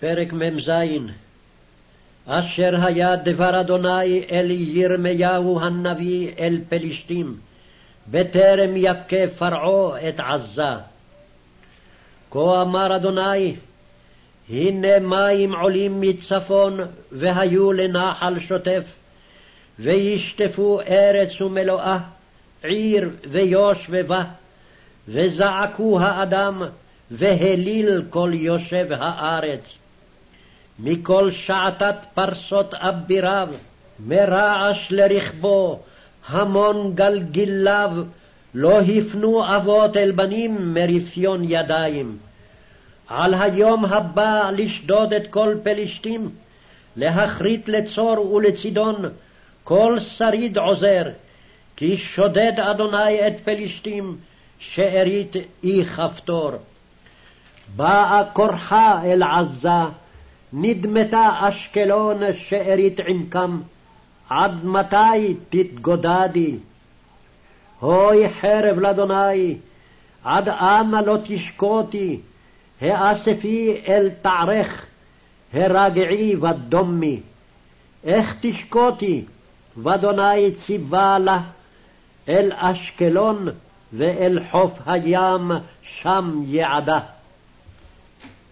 פרק מ"ז אשר היה דבר אדוני אל ירמיהו הנביא אל פלישתים, בטרם יכה פרעה את עזה. כה אמר אדוני, הנה מים עולים מצפון, והיו לנחל שוטף, וישטפו ארץ ומלואה, עיר ויושבבה, וזעקו האדם, והליל כל יושב הארץ. מכל שעתת פרסות אביריו, מרעש לרכבו, המון גלגיליו, לא הפנו אבות אל בנים מרפיון ידיים. על היום הבא לשדוד את כל פלישתים, להכרית לצור ולצידון, כל שריד עוזר, כי שודד אדוני את פלישתים, שארית אי כפתור. באה כורחה אל עזה, נדמתה אשקלון שארית עמקם, עד מתי תתגודדי? הוי חרב לאדוני, עד אנה לא תשקוטי, האספי אל תערך, הרגעי ודומי. איך תשקוטי, ואדוני ציווה לה, אל אשקלון ואל חוף הים שם יעדה.